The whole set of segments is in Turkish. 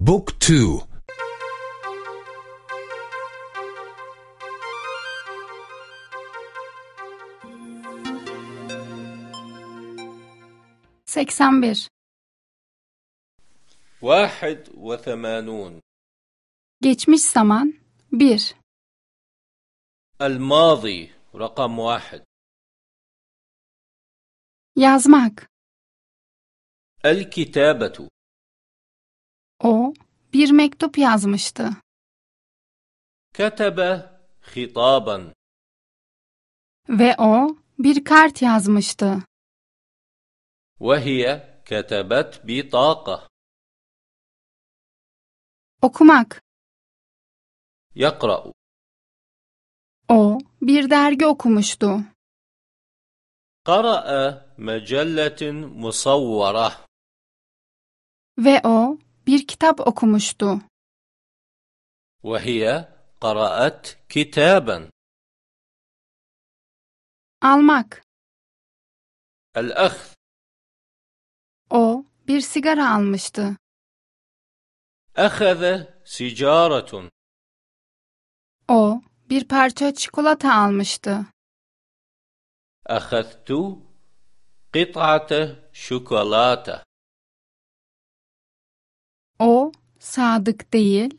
بوك تو. seksen bir واحد وثمانون. geçmiş zaman bir. الماضي رقم واحد. yazmak. الكتابة. O bir mektup yazmıştı. Ketebe hitaban. Ve o bir kart yazmıştı. Ve hiye ketebet bitaka. Okumak. Yakra'u. O bir dergi okumuştu. Kara'a mecelletin musavvara. Ve o bir kitap okumuştu وهي قرأت كتابا almak الأخذ o bir sigara almıştı أخذ سيجارة o bir parça çikolata almıştı أخذت قطعة شوكولاتة O sadık değil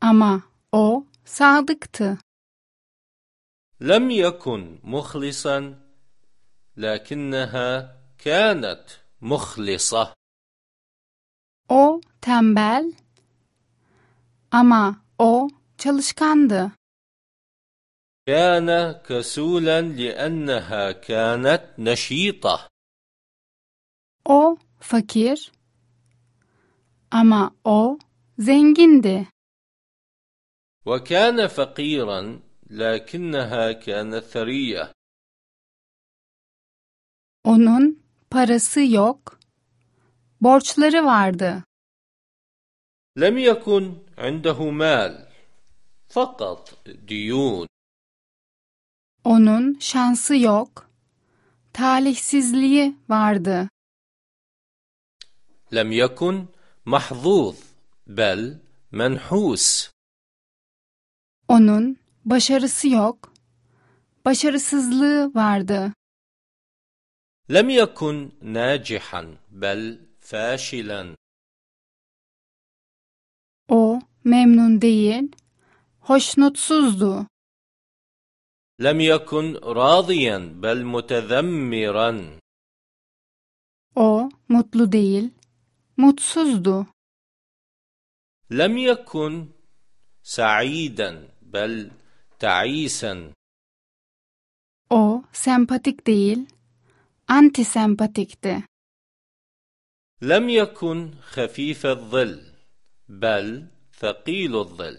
ama o sadıktı لم يكن مخلصا لكنها كانت مخلصة o tembel ama o çalışkandı كان كسولا لأنها كانت نشيطة O fakir ama o zengindi. وكان فقيرا لكنها كانت ثرية Onun parası yok, borçları vardı. لم يكن عنده مال فقط ديون Onun şansı yok, talihsizliği vardı. لم يكن mahzuz, bel menhus. Onun başarısı yok, başarısızlığı vardı. Lem yekun nacihan bel fâşilen. O memnun değil, hoşnutsuzdu. Lem yekun râziyen bel mutezemmiran. O mutlu değil, mutsuzdu. لم يكن سعيدا بل تعيسا O sempatik değil, antisempatikti. لم يكن خفيف الظل بل ثقيل الظل